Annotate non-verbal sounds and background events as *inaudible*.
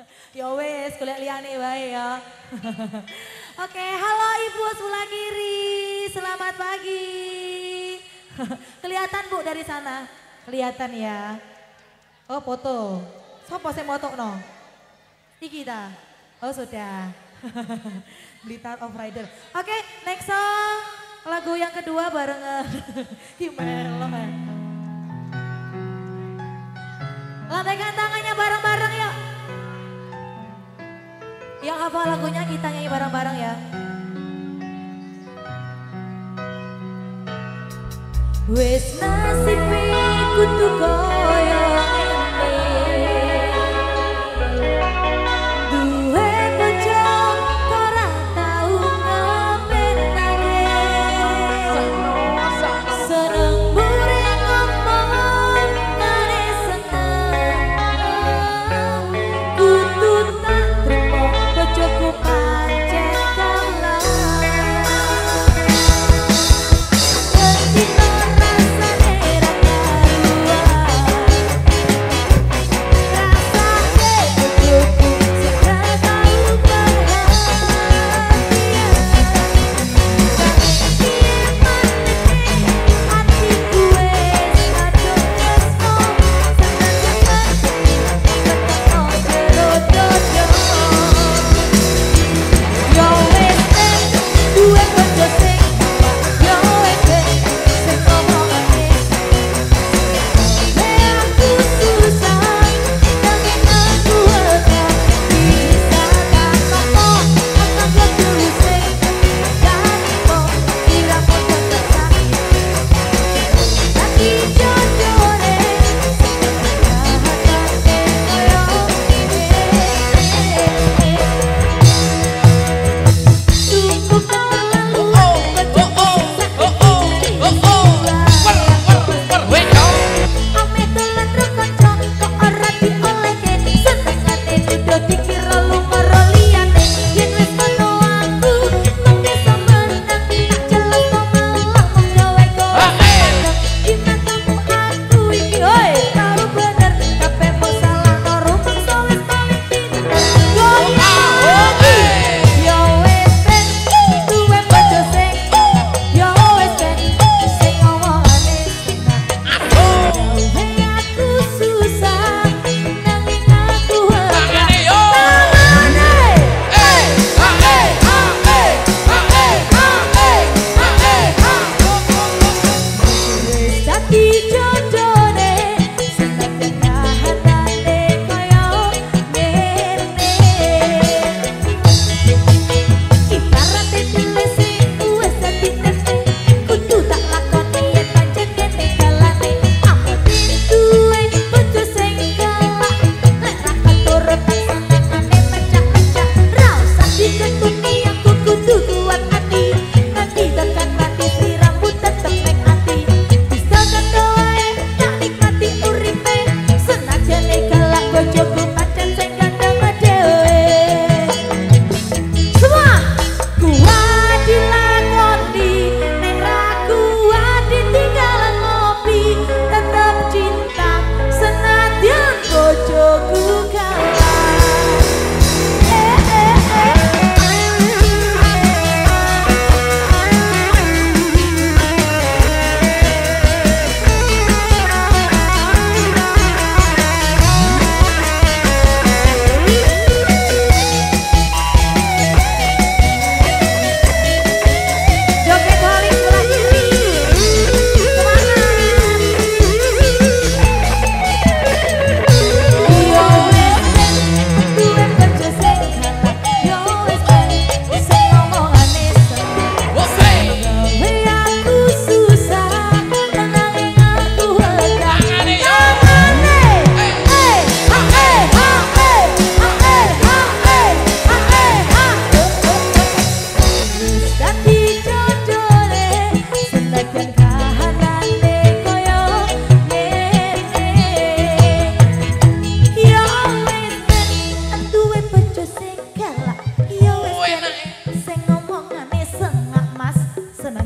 *laughs* ya wes, kuliah liane wae ya. *laughs* Oke, halo Ibu sebelah kiri. Selamat pagi. *laughs* Kelihatan Bu dari sana? Kelihatan ya. Oh, foto. Sopo saya moto no? Iki ta. Oh, sudah. Blitar of Rider. Oke, next song. Lagu yang kedua barengan Gimana Lambaikan tangannya Yang hafal lagunya kita nyanyi bareng-bareng ya. Wes nasib